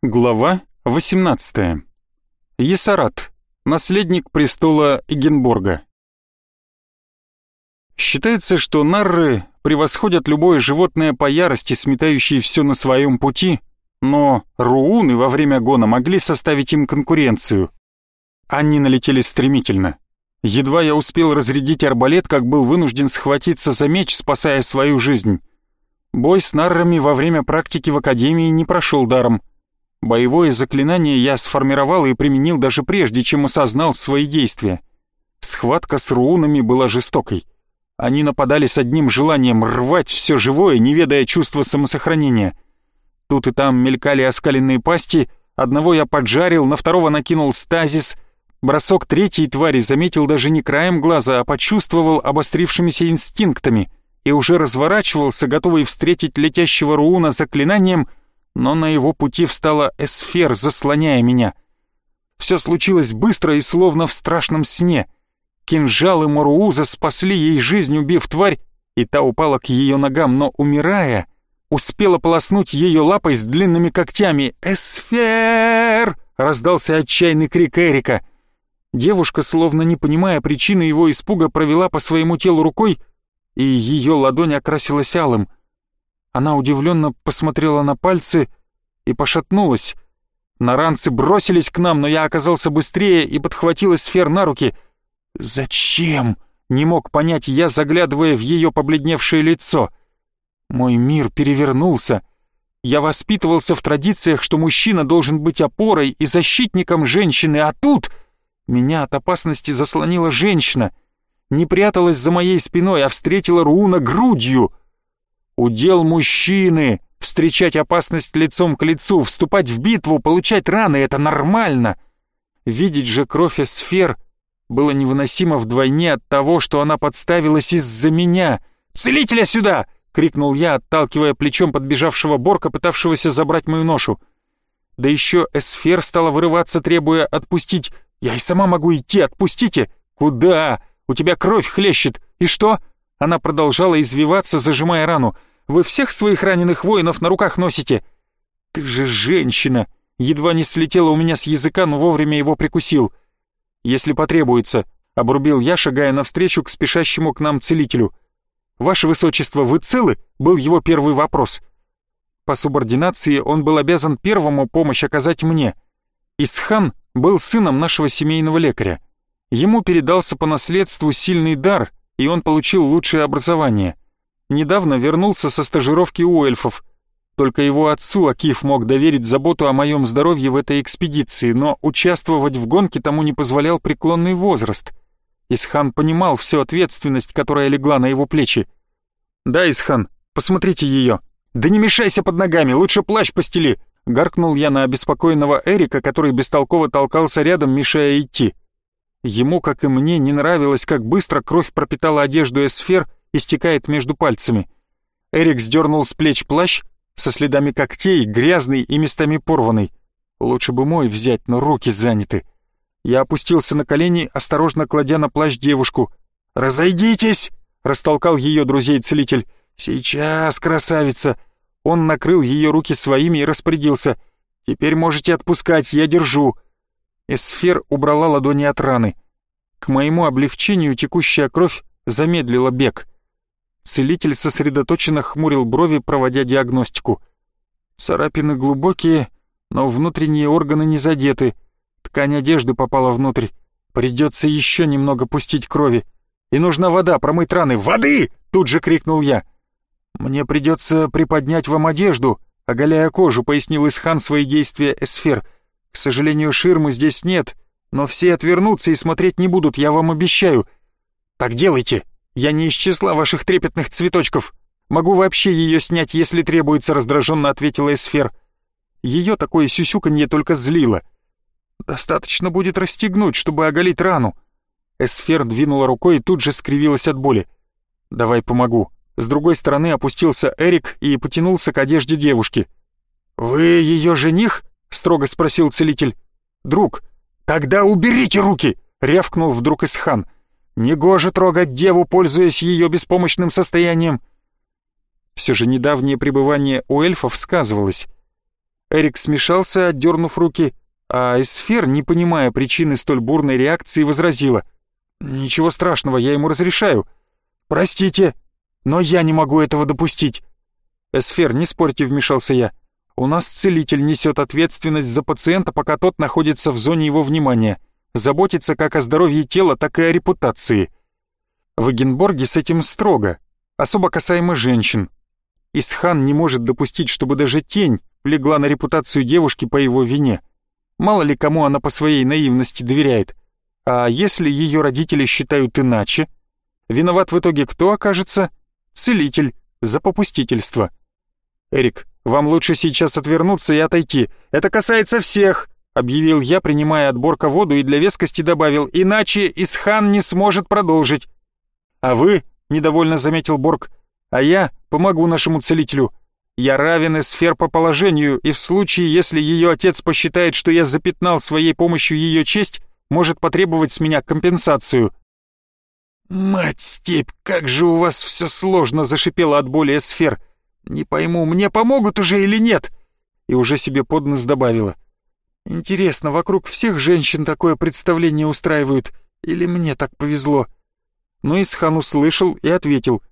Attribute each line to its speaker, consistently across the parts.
Speaker 1: Глава 18. Есарат, наследник престола Эгенборга. Считается, что нарры превосходят любое животное по ярости, сметающие все на своем пути, но рууны во время гона могли составить им конкуренцию. Они налетели стремительно. Едва я успел разрядить арбалет, как был вынужден схватиться за меч, спасая свою жизнь. Бой с наррами во время практики в академии не прошел даром. Боевое заклинание я сформировал и применил даже прежде, чем осознал свои действия. Схватка с руунами была жестокой. Они нападали с одним желанием рвать все живое, не ведая чувства самосохранения. Тут и там мелькали оскаленные пасти, одного я поджарил, на второго накинул стазис. Бросок третьей твари заметил даже не краем глаза, а почувствовал обострившимися инстинктами и уже разворачивался, готовый встретить летящего рууна заклинанием — но на его пути встала эсфер, заслоняя меня. Все случилось быстро и словно в страшном сне. Кинжалы Морууза спасли ей жизнь, убив тварь, и та упала к ее ногам, но, умирая, успела полоснуть ее лапой с длинными когтями. «Эсфер!» — раздался отчаянный крик Эрика. Девушка, словно не понимая причины его испуга, провела по своему телу рукой, и ее ладонь окрасилась алым — она удивленно посмотрела на пальцы и пошатнулась. Наранцы бросились к нам, но я оказался быстрее и подхватила сфер на руки. «Зачем?» — не мог понять я, заглядывая в ее побледневшее лицо. Мой мир перевернулся. Я воспитывался в традициях, что мужчина должен быть опорой и защитником женщины, а тут меня от опасности заслонила женщина. Не пряталась за моей спиной, а встретила Руна грудью — Удел мужчины — встречать опасность лицом к лицу, вступать в битву, получать раны — это нормально. Видеть же кровь сфер было невыносимо вдвойне от того, что она подставилась из-за меня. «Целителя сюда!» — крикнул я, отталкивая плечом подбежавшего Борка, пытавшегося забрать мою ношу. Да еще эсфер стала вырываться, требуя отпустить. «Я и сама могу идти, отпустите!» «Куда? У тебя кровь хлещет! И что?» Она продолжала извиваться, зажимая рану. Вы всех своих раненых воинов на руках носите? Ты же женщина!» Едва не слетела у меня с языка, но вовремя его прикусил. «Если потребуется», — обрубил я, шагая навстречу к спешащему к нам целителю. «Ваше Высочество, вы целы?» — был его первый вопрос. По субординации он был обязан первому помощь оказать мне. Исхан был сыном нашего семейного лекаря. Ему передался по наследству сильный дар, и он получил лучшее образование — недавно вернулся со стажировки у эльфов. Только его отцу Акиф мог доверить заботу о моем здоровье в этой экспедиции, но участвовать в гонке тому не позволял преклонный возраст. Исхан понимал всю ответственность, которая легла на его плечи. «Да, Исхан, посмотрите ее. Да не мешайся под ногами, лучше плащ постели!» Гаркнул я на обеспокоенного Эрика, который бестолково толкался рядом, мешая идти. Ему, как и мне, не нравилось, как быстро кровь пропитала одежду эсфер, истекает между пальцами. Эрик сдернул с плеч плащ со следами когтей, грязный и местами порванный. Лучше бы мой взять, но руки заняты. Я опустился на колени, осторожно кладя на плащ девушку. «Разойдитесь!» — растолкал ее друзей целитель. «Сейчас, красавица!» Он накрыл ее руки своими и распорядился. «Теперь можете отпускать, я держу». Эсфер убрала ладони от раны. К моему облегчению текущая кровь замедлила бег. Целитель сосредоточенно хмурил брови, проводя диагностику. Царапины глубокие, но внутренние органы не задеты. Ткань одежды попала внутрь. Придется еще немного пустить крови. И нужна вода, промыть раны. «Воды!» — тут же крикнул я. «Мне придется приподнять вам одежду», — оголяя кожу, пояснил Исхан свои действия Эсфер. «К сожалению, ширмы здесь нет, но все отвернутся и смотреть не будут, я вам обещаю». «Так делайте», я не из числа ваших трепетных цветочков. Могу вообще ее снять, если требуется», — раздраженно ответила Эсфер. Ее такое сюсюканье только злило. «Достаточно будет расстегнуть, чтобы оголить рану». Эсфер двинула рукой и тут же скривилась от боли. «Давай помогу». С другой стороны опустился Эрик и потянулся к одежде девушки. «Вы ее жених?» — строго спросил целитель. «Друг». «Тогда уберите руки!» — рявкнул вдруг Исхан. Негоже трогать деву, пользуясь ее беспомощным состоянием. Все же недавнее пребывание у эльфов сказывалось. Эрик смешался, отдернув руки, а Эсфер, не понимая причины столь бурной реакции, возразила. «Ничего страшного, я ему разрешаю. Простите, но я не могу этого допустить». «Эсфер, не спорьте», — вмешался я. «У нас целитель несет ответственность за пациента, пока тот находится в зоне его внимания. Заботится как о здоровье тела, так и о репутации». В Эгенборге с этим строго, особо касаемо женщин. Исхан не может допустить, чтобы даже тень легла на репутацию девушки по его вине. Мало ли кому она по своей наивности доверяет. А если ее родители считают иначе? Виноват в итоге кто окажется? Целитель за попустительство. «Эрик, вам лучше сейчас отвернуться и отойти. Это касается всех!» Объявил я, принимая от Борка воду и для вескости добавил, иначе Исхан не сможет продолжить. «А вы?» — недовольно заметил Борг. «А я помогу нашему целителю. Я равен Эсфер по положению, и в случае, если ее отец посчитает, что я запятнал своей помощью ее честь, может потребовать с меня компенсацию». «Мать степь, как же у вас все сложно!» — зашипела от боли Эсфер. «Не пойму, мне помогут уже или нет?» И уже себе под нос добавила. «Интересно, вокруг всех женщин такое представление устраивают? Или мне так повезло?» Но Исхан услышал и ответил.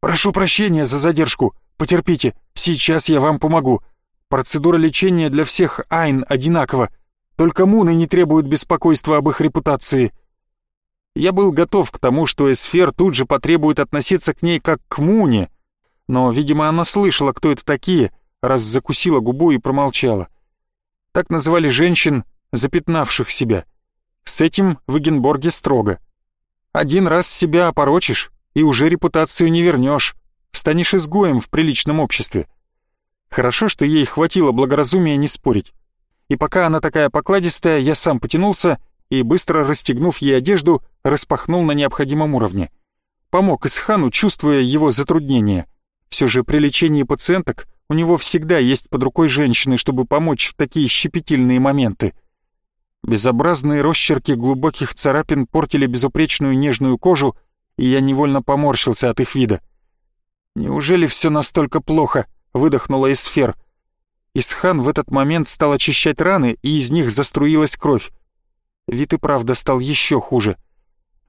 Speaker 1: «Прошу прощения за задержку. Потерпите, сейчас я вам помогу. Процедура лечения для всех Айн одинакова. Только Муны не требуют беспокойства об их репутации». Я был готов к тому, что Эсфер тут же потребует относиться к ней как к Муне, но, видимо, она слышала, кто это такие, раз закусила губу и промолчала. Так называли женщин, запятнавших себя. С этим в Эгенборге строго. Один раз себя опорочишь, и уже репутацию не вернешь, станешь изгоем в приличном обществе. Хорошо, что ей хватило благоразумия не спорить. И пока она такая покладистая, я сам потянулся и, быстро расстегнув ей одежду, распахнул на необходимом уровне. Помог Исхану, чувствуя его затруднения. Все же при лечении пациенток у него всегда есть под рукой женщины, чтобы помочь в такие щепетильные моменты. Безобразные росчерки глубоких царапин портили безупречную нежную кожу, и я невольно поморщился от их вида. «Неужели все настолько плохо?» — выдохнула Эсфер. Исхан в этот момент стал очищать раны, и из них заструилась кровь. Вид и правда стал еще хуже.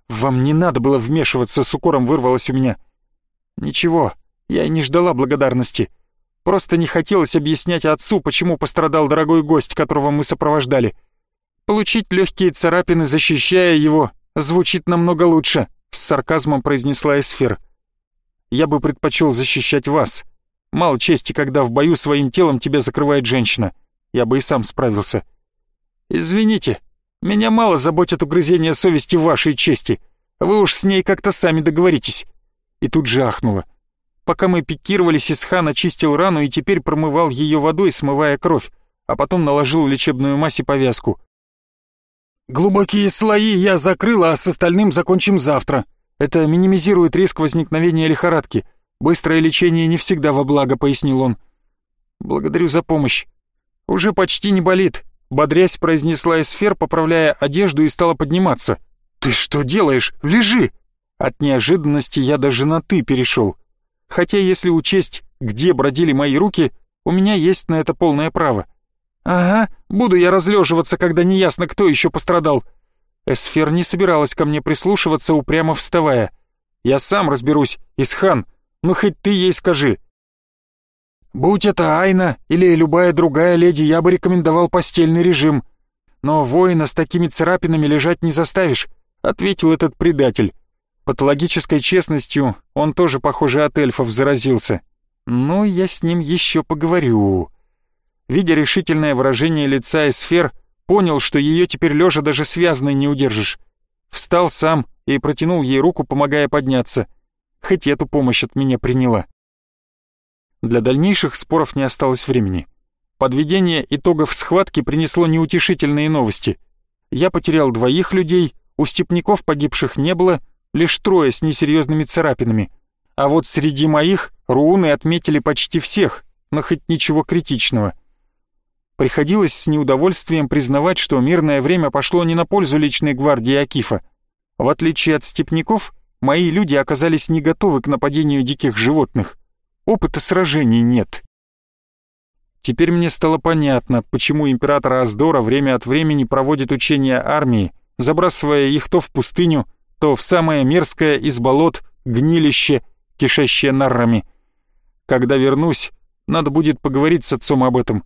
Speaker 1: «Вам не надо было вмешиваться», — с укором вырвалось у меня. «Ничего, я и не ждала благодарности». Просто не хотелось объяснять отцу, почему пострадал дорогой гость, которого мы сопровождали. Получить легкие царапины, защищая его, звучит намного лучше, с сарказмом произнесла Эсфер. Я бы предпочел защищать вас. Мало чести, когда в бою своим телом тебя закрывает женщина. Я бы и сам справился. Извините, меня мало заботят угрызения совести вашей чести. Вы уж с ней как-то сами договоритесь. И тут же ахнула. Пока мы пикировались, Исхан очистил рану и теперь промывал ее водой, смывая кровь, а потом наложил лечебную мазь повязку. «Глубокие слои я закрыла, а с остальным закончим завтра. Это минимизирует риск возникновения лихорадки. Быстрое лечение не всегда во благо», — пояснил он. «Благодарю за помощь. Уже почти не болит», — бодрясь произнесла Эсфер, поправляя одежду и стала подниматься. «Ты что делаешь? Лежи!» От неожиданности я даже на «ты» перешел. Хотя, если учесть, где бродили мои руки, у меня есть на это полное право. Ага, буду я разлеживаться, когда неясно, кто еще пострадал. Эсфер не собиралась ко мне прислушиваться, упрямо вставая. Я сам разберусь, Исхан, ну хоть ты ей скажи. Будь это Айна или любая другая леди, я бы рекомендовал постельный режим. Но воина с такими царапинами лежать не заставишь, ответил этот предатель. Патологической честностью он тоже, похоже, от эльфов заразился. Но я с ним еще поговорю. Видя решительное выражение лица и сфер, понял, что ее теперь лежа даже связанной не удержишь. Встал сам и протянул ей руку, помогая подняться. Хоть эту помощь от меня приняла. Для дальнейших споров не осталось времени. Подведение итогов схватки принесло неутешительные новости. Я потерял двоих людей, у степняков погибших не было, лишь трое с несерьезными царапинами. А вот среди моих руны отметили почти всех, но хоть ничего критичного. Приходилось с неудовольствием признавать, что мирное время пошло не на пользу личной гвардии Акифа. В отличие от степняков, мои люди оказались не готовы к нападению диких животных. Опыта сражений нет. Теперь мне стало понятно, почему император Аздора время от времени проводит учения армии, забрасывая их то в пустыню, то в самое мерзкое из болот гнилище, кишащее наррами. Когда вернусь, надо будет поговорить с отцом об этом.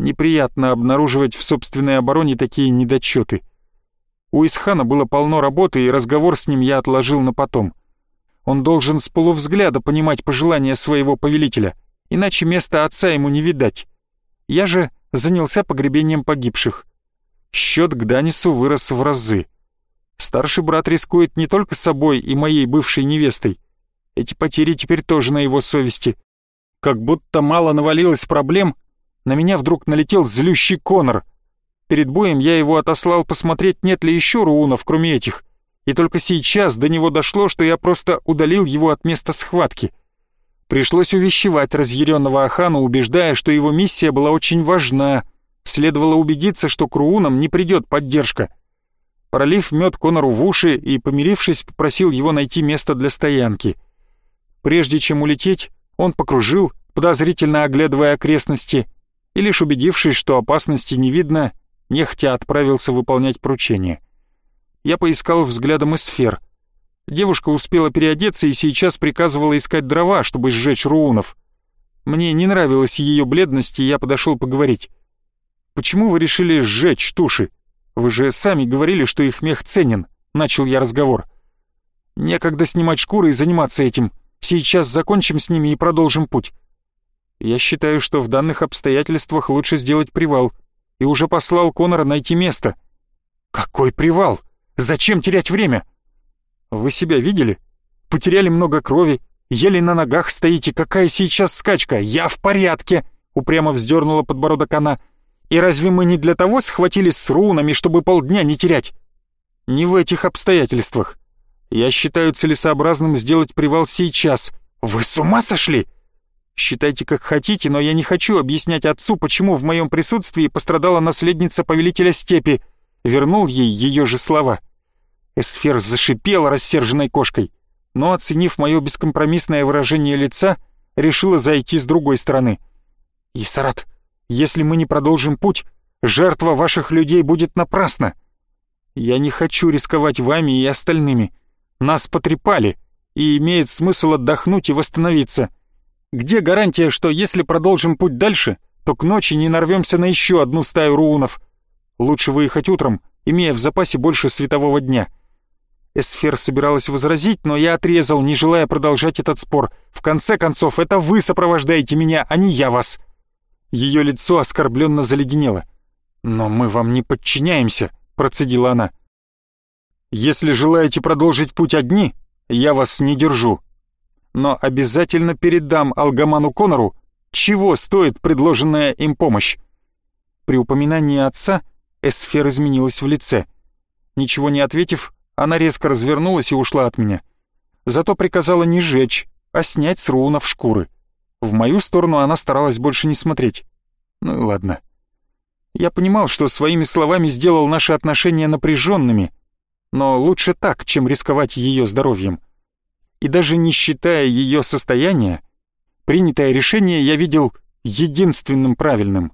Speaker 1: Неприятно обнаруживать в собственной обороне такие недочеты. У Исхана было полно работы, и разговор с ним я отложил на потом. Он должен с полувзгляда понимать пожелания своего повелителя, иначе места отца ему не видать. Я же занялся погребением погибших. Счет к Данису вырос в разы. Старший брат рискует не только собой и моей бывшей невестой. Эти потери теперь тоже на его совести. Как будто мало навалилось проблем, на меня вдруг налетел злющий Конор. Перед боем я его отослал посмотреть, нет ли еще руунов, кроме этих. И только сейчас до него дошло, что я просто удалил его от места схватки. Пришлось увещевать разъяренного Ахана, убеждая, что его миссия была очень важна. Следовало убедиться, что к руунам не придет поддержка. Пролив мед Конору в уши и, помирившись, попросил его найти место для стоянки. Прежде чем улететь, он покружил, подозрительно оглядывая окрестности, и лишь убедившись, что опасности не видно, нехотя отправился выполнять поручение. Я поискал взглядом и. Девушка успела переодеться и сейчас приказывала искать дрова, чтобы сжечь руунов. Мне не нравилась ее бледность, и я подошел поговорить. «Почему вы решили сжечь туши? Вы же сами говорили, что их мех ценен», — начал я разговор. «Некогда снимать шкуры и заниматься этим. Сейчас закончим с ними и продолжим путь. Я считаю, что в данных обстоятельствах лучше сделать привал, и уже послал Конора найти место. Какой привал? Зачем терять время? Вы себя видели? Потеряли много крови, еле на ногах стоите, какая сейчас скачка? Я в порядке, упрямо вздернула подбородок она. И разве мы не для того схватились с рунами, чтобы полдня не терять? Не в этих обстоятельствах. Я считаю целесообразным сделать привал сейчас. Вы с ума сошли? Считайте как хотите, но я не хочу объяснять отцу, почему в моем присутствии пострадала наследница повелителя степи. Вернул ей ее же слова. Эсфер зашипела рассерженной кошкой, но, оценив мое бескомпромиссное выражение лица, решила зайти с другой стороны. «Исарат, если мы не продолжим путь, жертва ваших людей будет напрасна. Я не хочу рисковать вами и остальными. Нас потрепали, и имеет смысл отдохнуть и восстановиться». Где гарантия, что если продолжим путь дальше, то к ночи не нарвемся на еще одну стаю руунов? Лучше выехать утром, имея в запасе больше светового дня. Эсфер собиралась возразить, но я отрезал, не желая продолжать этот спор. В конце концов, это вы сопровождаете меня, а не я вас. Ее лицо оскорбленно заледенело. «Но мы вам не подчиняемся», — процедила она. «Если желаете продолжить путь одни, я вас не держу», но обязательно передам Алгаману Конору, чего стоит предложенная им помощь. При упоминании отца Эсфер изменилась в лице. Ничего не ответив, она резко развернулась и ушла от меня. Зато приказала не жечь, а снять с рунов шкуры. В мою сторону она старалась больше не смотреть. Ну и ладно. Я понимал, что своими словами сделал наши отношения напряженными, но лучше так, чем рисковать ее здоровьем и даже не считая ее состояния, принятое решение я видел единственным правильным.